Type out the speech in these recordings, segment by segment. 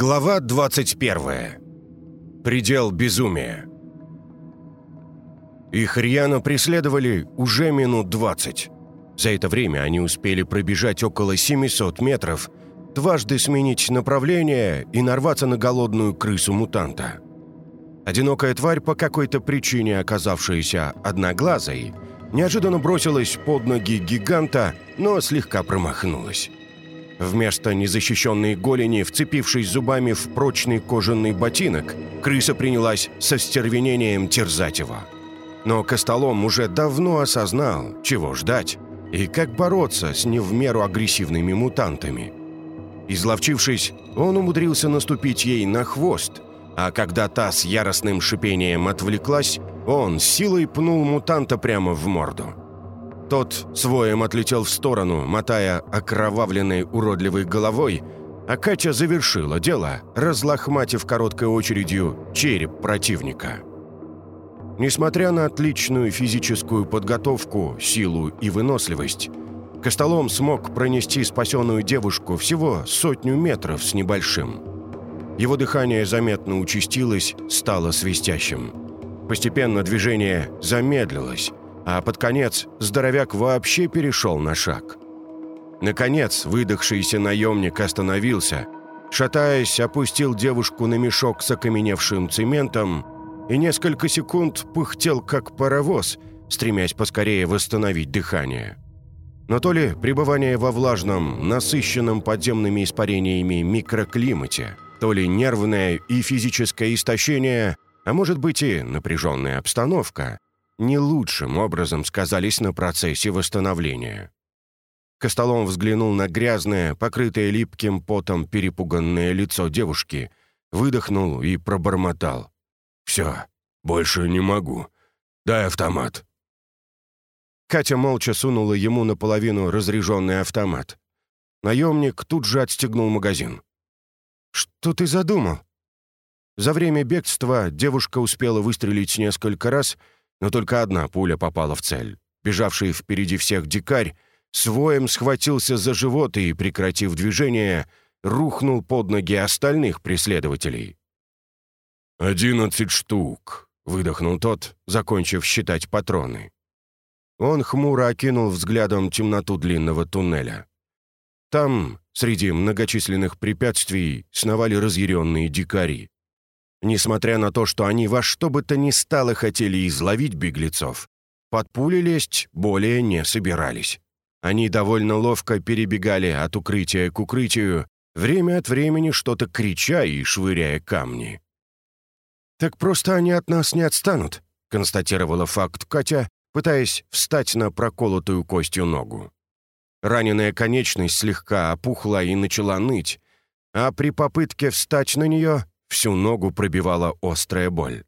Глава 21. Предел безумия. Их рьяно преследовали уже минут 20. За это время они успели пробежать около 700 метров, дважды сменить направление и нарваться на голодную крысу-мутанта. Одинокая тварь, по какой-то причине оказавшаяся одноглазой, неожиданно бросилась под ноги гиганта, но слегка промахнулась. Вместо незащищенной голени, вцепившись зубами в прочный кожаный ботинок, крыса принялась со стервенением терзать его. Но Костолом уже давно осознал, чего ждать и как бороться с не в меру агрессивными мутантами. Изловчившись, он умудрился наступить ей на хвост, а когда та с яростным шипением отвлеклась, он силой пнул мутанта прямо в морду. Тот своем отлетел в сторону, мотая окровавленной уродливой головой, а Катя завершила дело, разлохматив короткой очередью череп противника. Несмотря на отличную физическую подготовку, силу и выносливость, Костолом смог пронести спасенную девушку всего сотню метров с небольшим. Его дыхание заметно участилось, стало свистящим. Постепенно движение замедлилось, а под конец здоровяк вообще перешел на шаг. Наконец, выдохшийся наемник остановился, шатаясь, опустил девушку на мешок с окаменевшим цементом и несколько секунд пыхтел, как паровоз, стремясь поскорее восстановить дыхание. Но то ли пребывание во влажном, насыщенном подземными испарениями микроклимате, то ли нервное и физическое истощение, а может быть и напряженная обстановка, не лучшим образом сказались на процессе восстановления. Костолом взглянул на грязное, покрытое липким потом перепуганное лицо девушки, выдохнул и пробормотал. «Все, больше не могу. Дай автомат». Катя молча сунула ему наполовину разряженный автомат. Наемник тут же отстегнул магазин. «Что ты задумал?» За время бегства девушка успела выстрелить несколько раз — но только одна пуля попала в цель. Бежавший впереди всех дикарь своем схватился за живот и, прекратив движение, рухнул под ноги остальных преследователей. «Одиннадцать штук», — выдохнул тот, закончив считать патроны. Он хмуро окинул взглядом темноту длинного туннеля. Там, среди многочисленных препятствий, сновали разъяренные дикари. Несмотря на то, что они во что бы то ни стало хотели изловить беглецов, под пули лезть более не собирались. Они довольно ловко перебегали от укрытия к укрытию, время от времени что-то крича и швыряя камни. «Так просто они от нас не отстанут», — констатировала факт Катя, пытаясь встать на проколотую костью ногу. Раненая конечность слегка опухла и начала ныть, а при попытке встать на нее Всю ногу пробивала острая боль.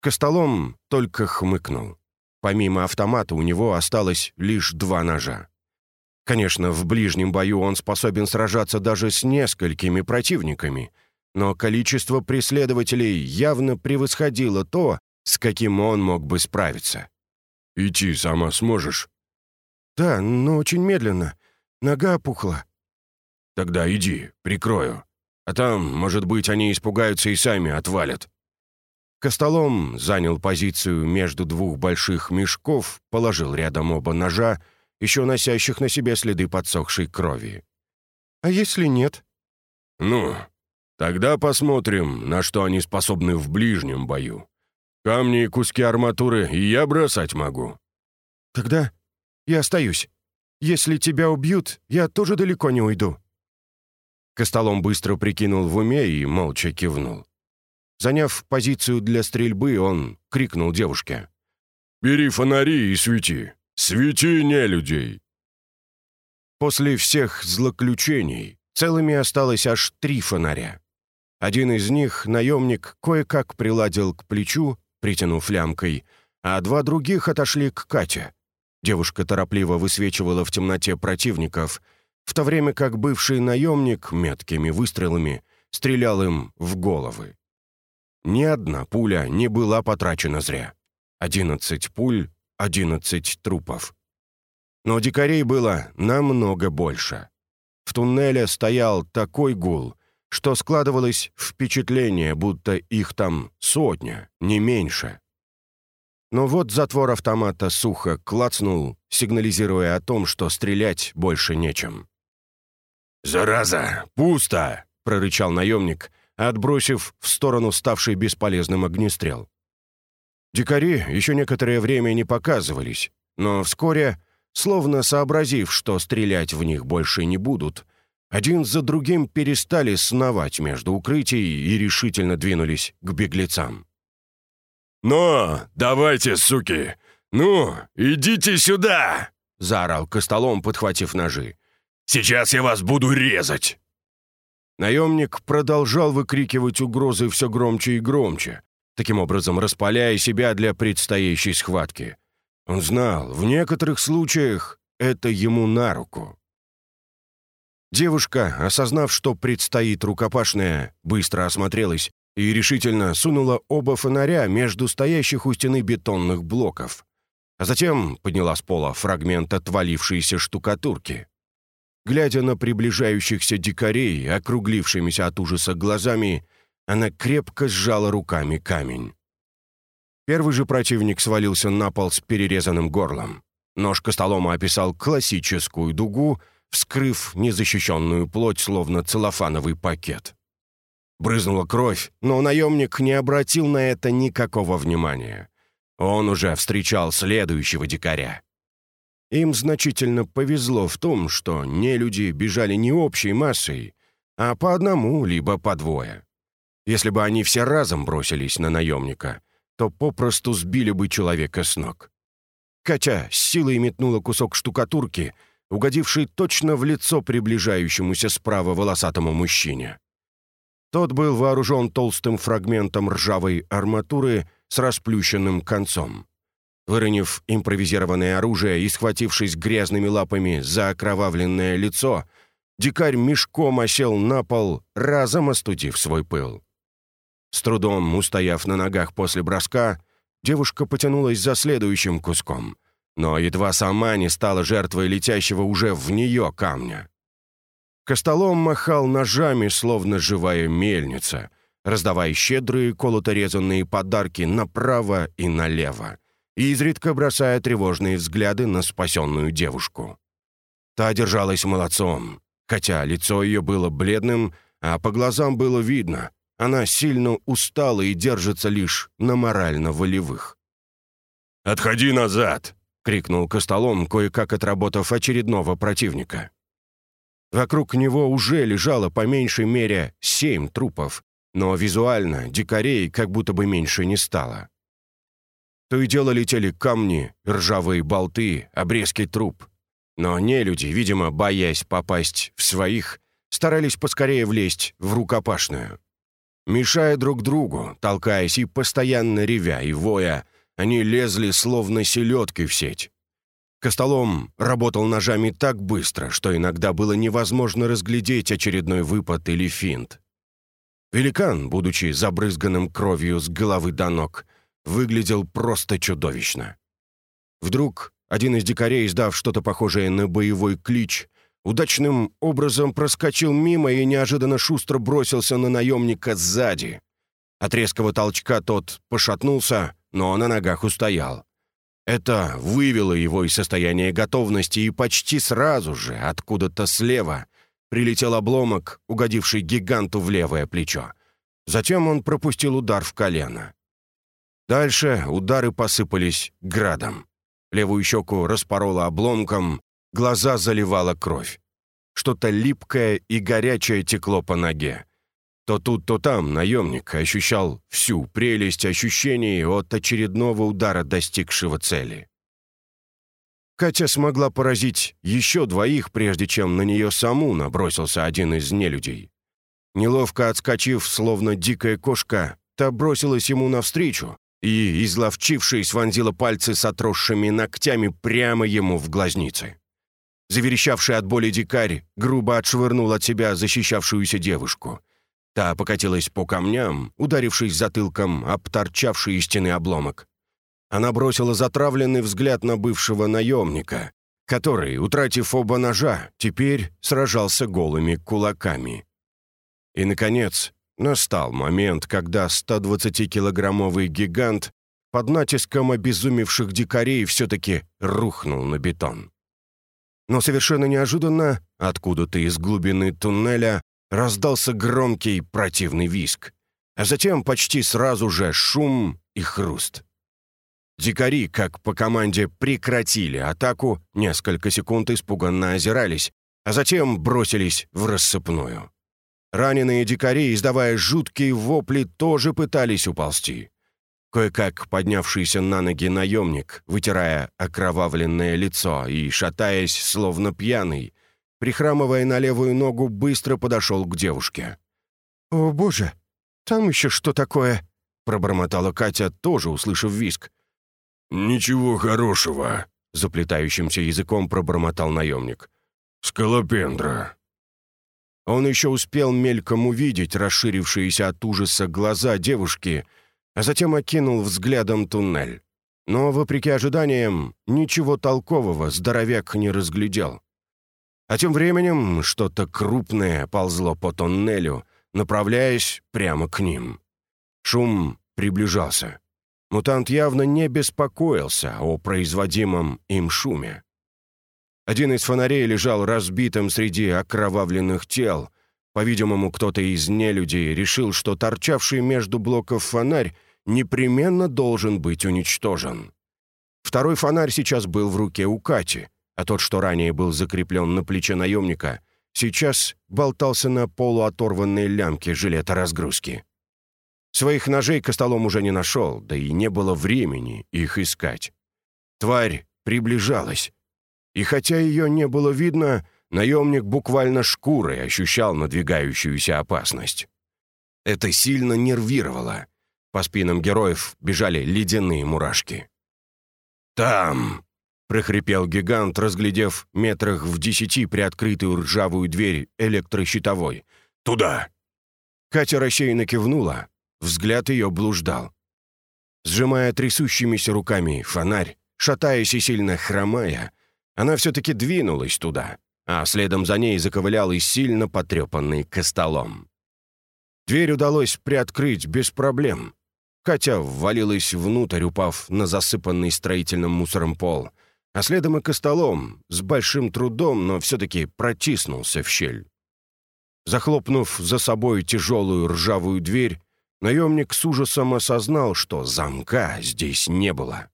Костолом только хмыкнул. Помимо автомата у него осталось лишь два ножа. Конечно, в ближнем бою он способен сражаться даже с несколькими противниками, но количество преследователей явно превосходило то, с каким он мог бы справиться. «Идти сама сможешь?» «Да, но очень медленно. Нога опухла». «Тогда иди, прикрою. А там, может быть, они испугаются и сами отвалят». Костолом занял позицию между двух больших мешков, положил рядом оба ножа, еще носящих на себе следы подсохшей крови. «А если нет?» «Ну, тогда посмотрим, на что они способны в ближнем бою. Камни и куски арматуры и я бросать могу». «Тогда я остаюсь. Если тебя убьют, я тоже далеко не уйду». Костолом быстро прикинул в уме и молча кивнул. Заняв позицию для стрельбы, он крикнул девушке. «Бери фонари и свети! Свети, не людей!» После всех злоключений целыми осталось аж три фонаря. Один из них наемник кое-как приладил к плечу, притянув лямкой, а два других отошли к Кате. Девушка торопливо высвечивала в темноте противников — в то время как бывший наемник меткими выстрелами стрелял им в головы. Ни одна пуля не была потрачена зря. Одиннадцать пуль, одиннадцать трупов. Но дикарей было намного больше. В туннеле стоял такой гул, что складывалось впечатление, будто их там сотня, не меньше. Но вот затвор автомата сухо клацнул, сигнализируя о том, что стрелять больше нечем. «Зараза! Пусто!» — прорычал наемник, отбросив в сторону ставший бесполезным огнестрел. Дикари еще некоторое время не показывались, но вскоре, словно сообразив, что стрелять в них больше не будут, один за другим перестали сновать между укрытий и решительно двинулись к беглецам. «Ну, давайте, суки! Ну, идите сюда!» — заорал Костолом, подхватив ножи. «Сейчас я вас буду резать!» Наемник продолжал выкрикивать угрозы все громче и громче, таким образом распаляя себя для предстоящей схватки. Он знал, в некоторых случаях это ему на руку. Девушка, осознав, что предстоит рукопашная, быстро осмотрелась и решительно сунула оба фонаря между стоящих у стены бетонных блоков, а затем подняла с пола фрагмент отвалившейся штукатурки. Глядя на приближающихся дикарей, округлившимися от ужаса глазами, она крепко сжала руками камень. Первый же противник свалился на пол с перерезанным горлом. Нож Костолома описал классическую дугу, вскрыв незащищенную плоть, словно целлофановый пакет. Брызнула кровь, но наемник не обратил на это никакого внимания. Он уже встречал следующего дикаря. Им значительно повезло в том, что нелюди бежали не общей массой, а по одному либо по двое. Если бы они все разом бросились на наемника, то попросту сбили бы человека с ног. Катя с силой метнула кусок штукатурки, угодивший точно в лицо приближающемуся справа волосатому мужчине. Тот был вооружен толстым фрагментом ржавой арматуры с расплющенным концом. Выронив импровизированное оружие и схватившись грязными лапами за окровавленное лицо, дикарь мешком осел на пол, разом остудив свой пыл. С трудом устояв на ногах после броска, девушка потянулась за следующим куском, но едва сама не стала жертвой летящего уже в нее камня. Костолом махал ножами, словно живая мельница, раздавая щедрые колото-резанные подарки направо и налево, изредка бросая тревожные взгляды на спасенную девушку. Та держалась молодцом, хотя лицо ее было бледным, а по глазам было видно, она сильно устала и держится лишь на морально-волевых. «Отходи назад!» — крикнул Костолом, кое-как отработав очередного противника. Вокруг него уже лежало по меньшей мере семь трупов, но визуально дикарей как будто бы меньше не стало. То и дело летели камни, ржавые болты, обрезки труб. Но не люди, видимо, боясь попасть в своих, старались поскорее влезть в рукопашную. Мешая друг другу, толкаясь и постоянно ревя и воя, они лезли словно селедки в сеть. Костолом работал ножами так быстро, что иногда было невозможно разглядеть очередной выпад или финт. Великан, будучи забрызганным кровью с головы до ног, выглядел просто чудовищно. Вдруг один из дикарей, издав что-то похожее на боевой клич, удачным образом проскочил мимо и неожиданно шустро бросился на наемника сзади. От резкого толчка тот пошатнулся, но на ногах устоял. Это вывело его из состояния готовности, и почти сразу же, откуда-то слева, прилетел обломок, угодивший гиганту в левое плечо. Затем он пропустил удар в колено. Дальше удары посыпались градом. Левую щеку распорола обломком, Глаза заливала кровь. Что-то липкое и горячее текло по ноге. То тут, то там наемник ощущал всю прелесть ощущений от очередного удара, достигшего цели. Катя смогла поразить еще двоих, прежде чем на нее саму набросился один из нелюдей. Неловко отскочив, словно дикая кошка, та бросилась ему навстречу и, изловчившись, вонзила пальцы с отросшими ногтями прямо ему в глазницы. Заверещавший от боли дикарь грубо отшвырнул от себя защищавшуюся девушку. Та покатилась по камням, ударившись затылком об торчавший из стены обломок. Она бросила затравленный взгляд на бывшего наемника, который, утратив оба ножа, теперь сражался голыми кулаками. И, наконец, настал момент, когда 120-килограммовый гигант под натиском обезумевших дикарей все-таки рухнул на бетон. Но совершенно неожиданно, откуда-то из глубины туннеля, раздался громкий противный виск, а затем почти сразу же шум и хруст. Дикари, как по команде, прекратили атаку, несколько секунд испуганно озирались, а затем бросились в рассыпную. Раненые дикари, издавая жуткие вопли, тоже пытались уползти. Кое-как поднявшийся на ноги наемник, вытирая окровавленное лицо и шатаясь, словно пьяный, прихрамывая на левую ногу, быстро подошел к девушке. «О, боже, там еще что такое?» — пробормотала Катя, тоже услышав виск. «Ничего хорошего», — заплетающимся языком пробормотал наемник. «Скалопендра». Он еще успел мельком увидеть расширившиеся от ужаса глаза девушки, а затем окинул взглядом туннель. Но, вопреки ожиданиям, ничего толкового здоровяк не разглядел. А тем временем что-то крупное ползло по туннелю, направляясь прямо к ним. Шум приближался. Мутант явно не беспокоился о производимом им шуме. Один из фонарей лежал разбитым среди окровавленных тел. По-видимому, кто-то из нелюдей решил, что торчавший между блоков фонарь непременно должен быть уничтожен. Второй фонарь сейчас был в руке у Кати, а тот, что ранее был закреплен на плече наемника, сейчас болтался на полуоторванной лямке жилета разгрузки. Своих ножей Костолом уже не нашел, да и не было времени их искать. Тварь приближалась. И хотя ее не было видно, наемник буквально шкурой ощущал надвигающуюся опасность. Это сильно нервировало. По спинам героев бежали ледяные мурашки. «Там!» — прохрипел гигант, разглядев метрах в десяти приоткрытую ржавую дверь электрощитовой. «Туда!» Катя рассеянно кивнула, Взгляд ее блуждал. Сжимая трясущимися руками фонарь, шатаясь и сильно хромая, она все-таки двинулась туда, а следом за ней заковылял и сильно потрепанный костолом. Дверь удалось приоткрыть без проблем. Катя ввалилась внутрь, упав на засыпанный строительным мусором пол, а следом и костолом, с большим трудом, но все-таки протиснулся в щель. Захлопнув за собой тяжелую ржавую дверь, Наемник с ужасом осознал, что замка здесь не было.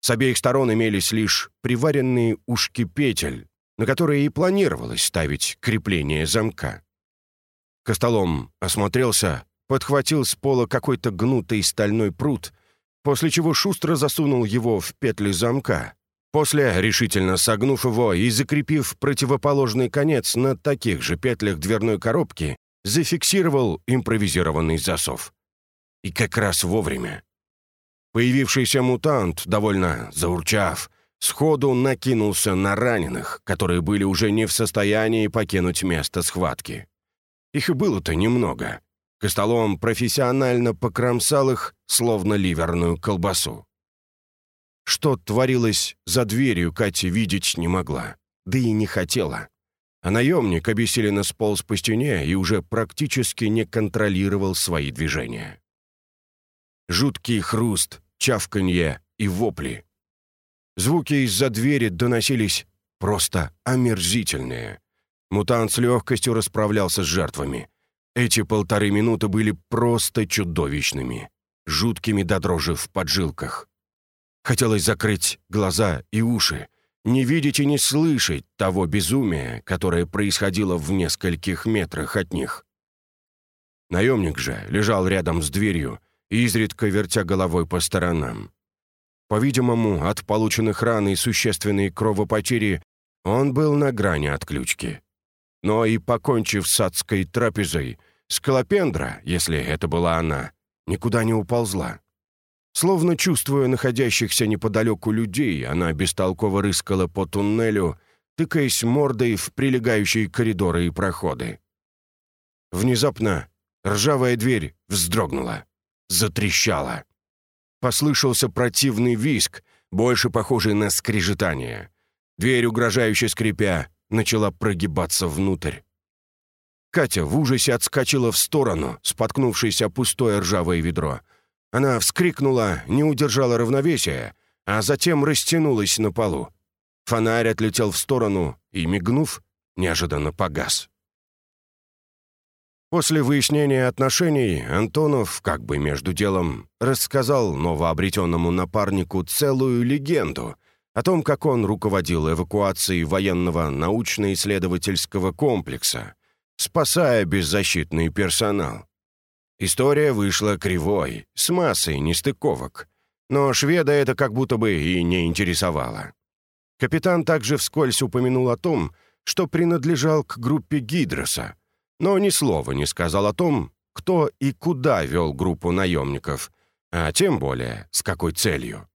С обеих сторон имелись лишь приваренные ушки петель, на которые и планировалось ставить крепление замка. Костолом осмотрелся, подхватил с пола какой-то гнутый стальной прут, после чего шустро засунул его в петли замка. После, решительно согнув его и закрепив противоположный конец на таких же петлях дверной коробки, зафиксировал импровизированный засов. И как раз вовремя. Появившийся мутант, довольно заурчав, сходу накинулся на раненых, которые были уже не в состоянии покинуть место схватки. Их и было-то немного. Костолом профессионально покромсал их, словно ливерную колбасу. Что творилось за дверью, Катя видеть не могла, да и не хотела. А наемник обессиленно сполз по стене и уже практически не контролировал свои движения. Жуткий хруст, чавканье и вопли. Звуки из-за двери доносились просто омерзительные. Мутант с легкостью расправлялся с жертвами. Эти полторы минуты были просто чудовищными, жуткими до дрожи в поджилках. Хотелось закрыть глаза и уши, не видеть и не слышать того безумия, которое происходило в нескольких метрах от них. Наемник же лежал рядом с дверью, изредка вертя головой по сторонам. По-видимому, от полученных ран и существенной кровопотери он был на грани отключки. Но и покончив с адской трапезой, скалопендра, если это была она, никуда не уползла. Словно чувствуя находящихся неподалеку людей, она бестолково рыскала по туннелю, тыкаясь мордой в прилегающие коридоры и проходы. Внезапно ржавая дверь вздрогнула, затрещала. Послышался противный виск, больше похожий на скрежетание. Дверь, угрожающе скрипя, начала прогибаться внутрь. Катя в ужасе отскочила в сторону, споткнувшись о пустое ржавое ведро. Она вскрикнула, не удержала равновесия, а затем растянулась на полу. Фонарь отлетел в сторону и, мигнув, неожиданно погас. После выяснения отношений Антонов, как бы между делом, рассказал новообретенному напарнику целую легенду о том, как он руководил эвакуацией военного научно-исследовательского комплекса, спасая беззащитный персонал. История вышла кривой, с массой нестыковок, но шведа это как будто бы и не интересовало. Капитан также вскользь упомянул о том, что принадлежал к группе Гидроса, но ни слова не сказал о том, кто и куда вел группу наемников, а тем более с какой целью.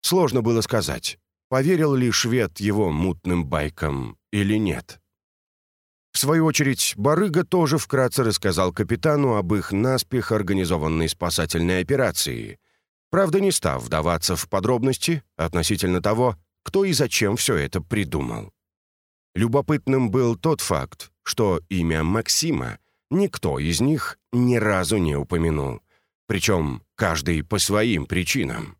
Сложно было сказать, поверил ли швед его мутным байкам или нет. В свою очередь, Барыга тоже вкратце рассказал капитану об их наспех организованной спасательной операции, правда не став вдаваться в подробности относительно того, кто и зачем все это придумал. Любопытным был тот факт, что имя Максима никто из них ни разу не упомянул, причем каждый по своим причинам.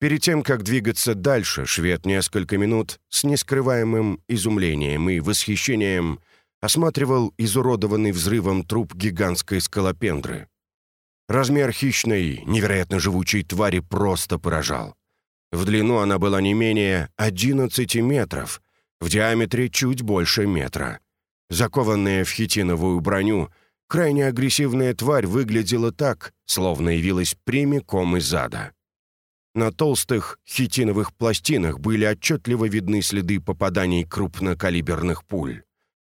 Перед тем, как двигаться дальше, швед несколько минут с нескрываемым изумлением и восхищением осматривал изуродованный взрывом труп гигантской скалопендры. Размер хищной, невероятно живучей твари просто поражал. В длину она была не менее 11 метров, в диаметре чуть больше метра. Закованная в хитиновую броню, крайне агрессивная тварь выглядела так, словно явилась прямиком из ада. На толстых хитиновых пластинах были отчетливо видны следы попаданий крупнокалиберных пуль.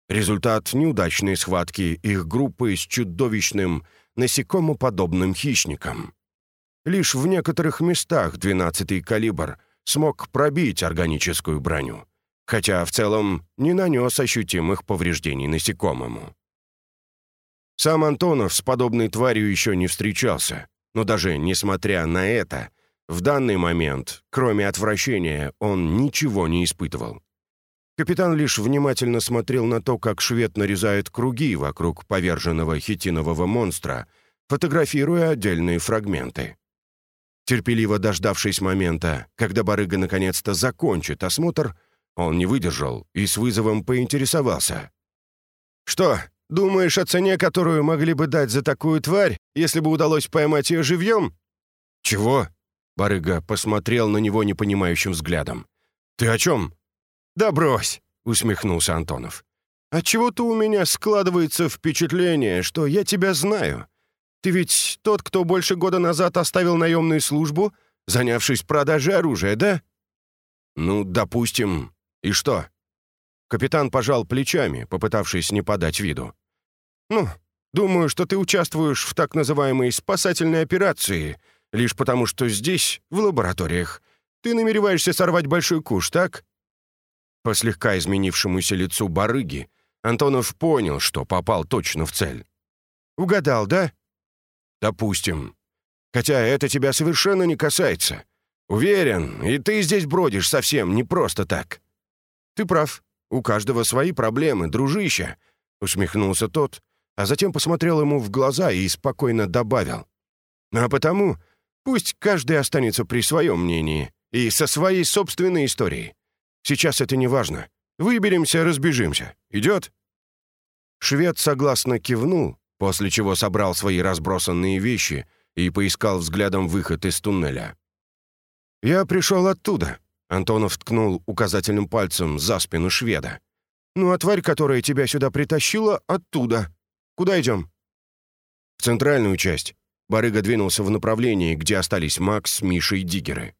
Результат неудачной схватки их группы с чудовищным, насекомоподобным хищником. Лишь в некоторых местах 12-й калибр смог пробить органическую броню хотя в целом не нанес ощутимых повреждений насекомому. Сам Антонов с подобной тварью еще не встречался, но даже несмотря на это, в данный момент, кроме отвращения, он ничего не испытывал. Капитан лишь внимательно смотрел на то, как швед нарезает круги вокруг поверженного хитинового монстра, фотографируя отдельные фрагменты. Терпеливо дождавшись момента, когда барыга наконец-то закончит осмотр, он не выдержал и с вызовом поинтересовался. «Что, думаешь о цене, которую могли бы дать за такую тварь, если бы удалось поймать ее живьем?» «Чего?» — барыга посмотрел на него непонимающим взглядом. «Ты о чем?» «Да брось!» — усмехнулся Антонов. «Отчего-то у меня складывается впечатление, что я тебя знаю. Ты ведь тот, кто больше года назад оставил наемную службу, занявшись продажей оружия, да?» «Ну, допустим, «И что?» Капитан пожал плечами, попытавшись не подать виду. «Ну, думаю, что ты участвуешь в так называемой спасательной операции, лишь потому что здесь, в лабораториях, ты намереваешься сорвать большой куш, так?» По слегка изменившемуся лицу барыги Антонов понял, что попал точно в цель. «Угадал, да?» «Допустим. Хотя это тебя совершенно не касается. Уверен, и ты здесь бродишь совсем не просто так. «Ты прав. У каждого свои проблемы, дружище», — усмехнулся тот, а затем посмотрел ему в глаза и спокойно добавил. «А потому пусть каждый останется при своем мнении и со своей собственной историей. Сейчас это не важно. Выберемся, разбежимся. Идет?» Швед согласно кивнул, после чего собрал свои разбросанные вещи и поискал взглядом выход из туннеля. «Я пришел оттуда», Антонов ткнул указательным пальцем за спину шведа. «Ну а тварь, которая тебя сюда притащила, оттуда. Куда идем?» «В центральную часть». Барыга двинулся в направлении, где остались Макс, Миша и Диггеры.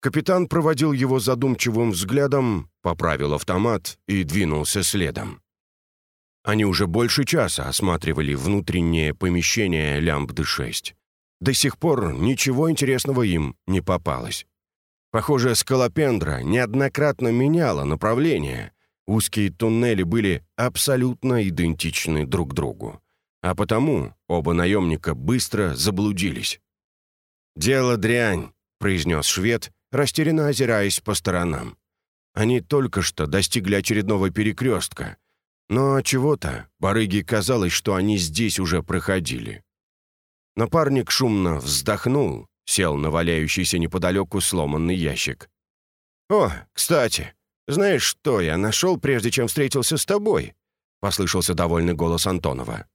Капитан проводил его задумчивым взглядом, поправил автомат и двинулся следом. Они уже больше часа осматривали внутреннее помещение Лямбды-6. До сих пор ничего интересного им не попалось. Похоже, скалопендра неоднократно меняла направление. Узкие туннели были абсолютно идентичны друг другу. А потому оба наемника быстро заблудились. «Дело дрянь», — произнес швед, растерянно озираясь по сторонам. Они только что достигли очередного перекрестка. Но чего-то барыге казалось, что они здесь уже проходили. Напарник шумно вздохнул, сел на валяющийся неподалеку сломанный ящик. «О, кстати, знаешь, что я нашел, прежде чем встретился с тобой?» — послышался довольный голос Антонова.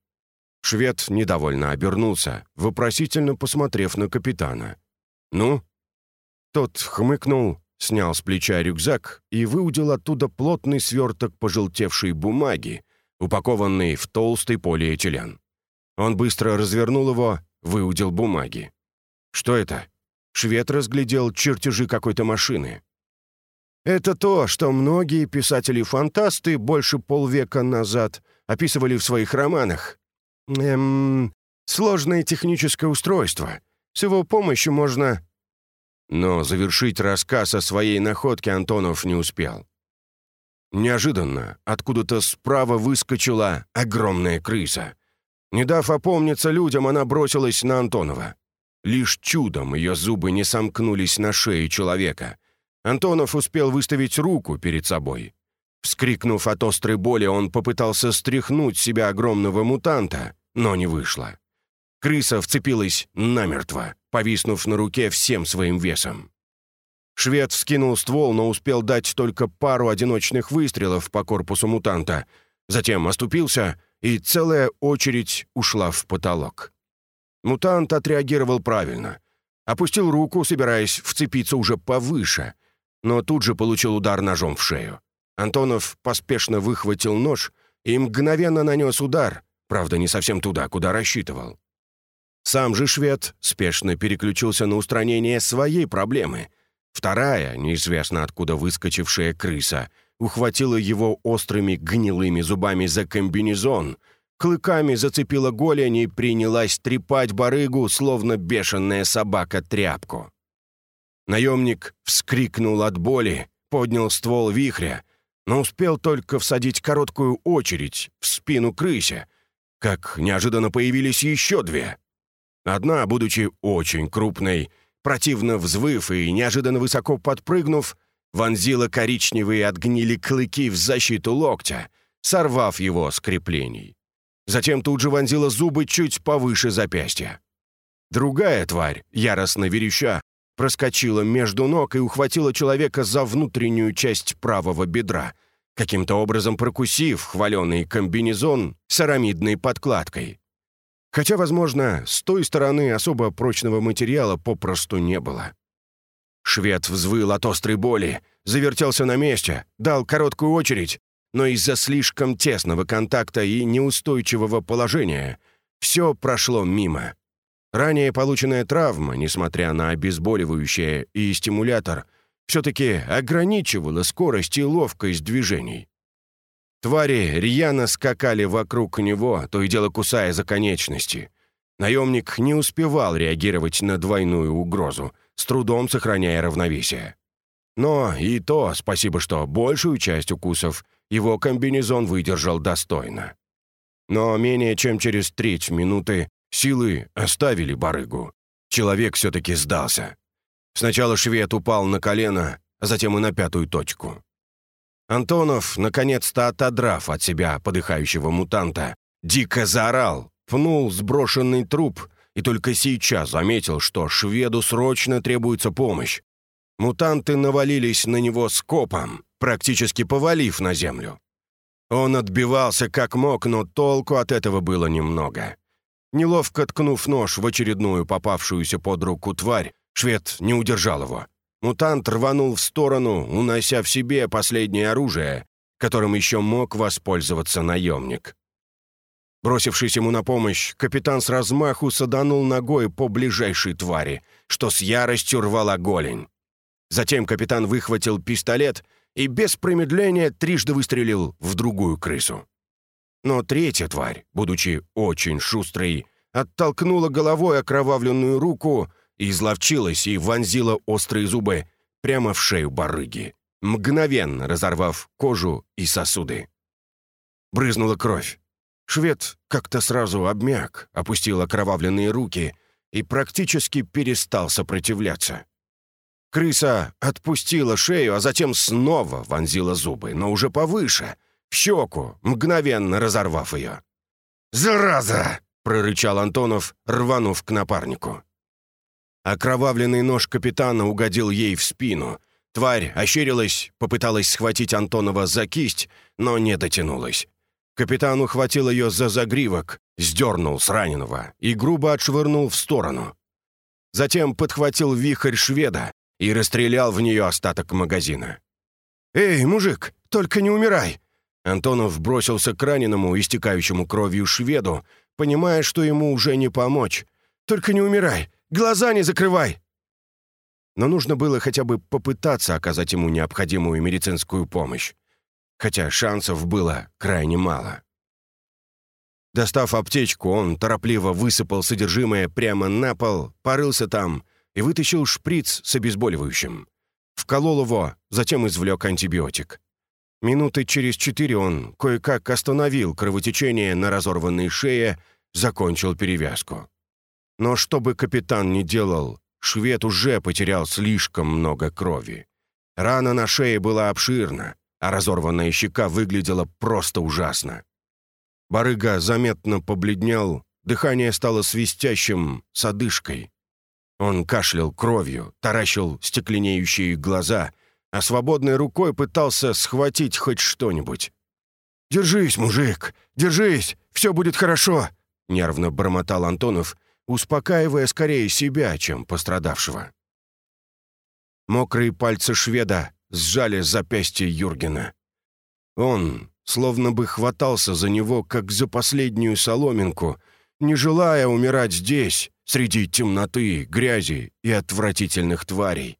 Швед недовольно обернулся, вопросительно посмотрев на капитана. «Ну?» Тот хмыкнул, снял с плеча рюкзак и выудил оттуда плотный сверток пожелтевшей бумаги, упакованный в толстый полиэтилен. Он быстро развернул его, выудил бумаги. «Что это?» Швед разглядел чертежи какой-то машины. «Это то, что многие писатели-фантасты больше полвека назад описывали в своих романах. Эм, сложное техническое устройство. С его помощью можно но завершить рассказ о своей находке Антонов не успел. Неожиданно откуда-то справа выскочила огромная крыса. Не дав опомниться людям, она бросилась на Антонова. Лишь чудом ее зубы не сомкнулись на шее человека. Антонов успел выставить руку перед собой. Вскрикнув от острой боли, он попытался стряхнуть себя огромного мутанта, но не вышло. Крыса вцепилась намертво, повиснув на руке всем своим весом. Швед вскинул ствол, но успел дать только пару одиночных выстрелов по корпусу мутанта, затем оступился, и целая очередь ушла в потолок. Мутант отреагировал правильно. Опустил руку, собираясь вцепиться уже повыше, но тут же получил удар ножом в шею. Антонов поспешно выхватил нож и мгновенно нанес удар, правда, не совсем туда, куда рассчитывал. Сам же швед спешно переключился на устранение своей проблемы. Вторая, неизвестно откуда выскочившая крыса, ухватила его острыми гнилыми зубами за комбинезон, клыками зацепила голень и принялась трепать барыгу, словно бешеная собака тряпку. Наемник вскрикнул от боли, поднял ствол вихря, но успел только всадить короткую очередь в спину крысе, как неожиданно появились еще две — Одна, будучи очень крупной, противно взвыв и неожиданно высоко подпрыгнув, вонзила коричневые от гнили клыки в защиту локтя, сорвав его с креплений. Затем тут же вонзила зубы чуть повыше запястья. Другая тварь, яростно вереща, проскочила между ног и ухватила человека за внутреннюю часть правого бедра, каким-то образом прокусив хваленый комбинезон с арамидной подкладкой. Хотя, возможно, с той стороны особо прочного материала попросту не было. Швед взвыл от острой боли, завертелся на месте, дал короткую очередь, но из-за слишком тесного контакта и неустойчивого положения все прошло мимо. Ранее полученная травма, несмотря на обезболивающее и стимулятор, все-таки ограничивала скорость и ловкость движений. Твари рьяно скакали вокруг него, то и дело кусая за конечности. Наемник не успевал реагировать на двойную угрозу, с трудом сохраняя равновесие. Но и то, спасибо что, большую часть укусов его комбинезон выдержал достойно. Но менее чем через треть минуты силы оставили барыгу. Человек все-таки сдался. Сначала швед упал на колено, а затем и на пятую точку. Антонов, наконец-то отодрав от себя подыхающего мутанта, дико заорал, пнул сброшенный труп и только сейчас заметил, что шведу срочно требуется помощь. Мутанты навалились на него скопом, практически повалив на землю. Он отбивался как мог, но толку от этого было немного. Неловко ткнув нож в очередную попавшуюся под руку тварь, швед не удержал его. Мутант рванул в сторону, унося в себе последнее оружие, которым еще мог воспользоваться наемник. Бросившись ему на помощь, капитан с размаху саданул ногой по ближайшей твари, что с яростью рвала голень. Затем капитан выхватил пистолет и без промедления трижды выстрелил в другую крысу. Но третья тварь, будучи очень шустрой, оттолкнула головой окровавленную руку изловчилась и вонзила острые зубы прямо в шею барыги, мгновенно разорвав кожу и сосуды. Брызнула кровь. Швед как-то сразу обмяк, опустил окровавленные руки и практически перестал сопротивляться. Крыса отпустила шею, а затем снова вонзила зубы, но уже повыше, в щеку, мгновенно разорвав ее. «Зараза!» — прорычал Антонов, рванув к напарнику. Окровавленный нож капитана угодил ей в спину. Тварь ощерилась, попыталась схватить Антонова за кисть, но не дотянулась. Капитан ухватил ее за загривок, сдернул с раненого и грубо отшвырнул в сторону. Затем подхватил вихрь шведа и расстрелял в нее остаток магазина. «Эй, мужик, только не умирай!» Антонов бросился к раненому, истекающему кровью шведу, понимая, что ему уже не помочь. «Только не умирай! Глаза не закрывай!» Но нужно было хотя бы попытаться оказать ему необходимую медицинскую помощь. Хотя шансов было крайне мало. Достав аптечку, он торопливо высыпал содержимое прямо на пол, порылся там и вытащил шприц с обезболивающим. Вколол его, затем извлек антибиотик. Минуты через четыре он кое-как остановил кровотечение на разорванной шее, закончил перевязку. Но что бы капитан ни делал, швед уже потерял слишком много крови. Рана на шее была обширна, а разорванная щека выглядела просто ужасно. Барыга заметно побледнел, дыхание стало свистящим, с одышкой. Он кашлял кровью, таращил стекленеющие глаза, а свободной рукой пытался схватить хоть что-нибудь. «Держись, мужик, держись, все будет хорошо!» — нервно бормотал Антонов, успокаивая скорее себя, чем пострадавшего. Мокрые пальцы шведа сжали запястье Юргена. Он, словно бы хватался за него, как за последнюю соломинку, не желая умирать здесь, среди темноты, грязи и отвратительных тварей.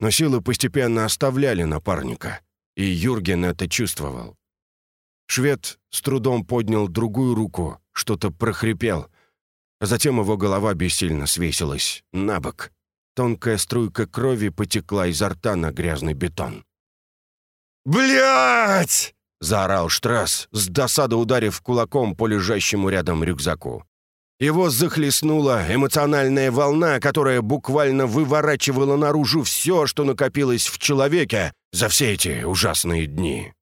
Но силы постепенно оставляли напарника, и Юрген это чувствовал. Швед с трудом поднял другую руку, что-то прохрипел, а затем его голова бессильно свесилась на бок. Тонкая струйка крови потекла изо рта на грязный бетон. «Блядь!» — заорал Штрасс, с досады ударив кулаком по лежащему рядом рюкзаку. Его захлестнула эмоциональная волна, которая буквально выворачивала наружу все, что накопилось в человеке за все эти ужасные дни.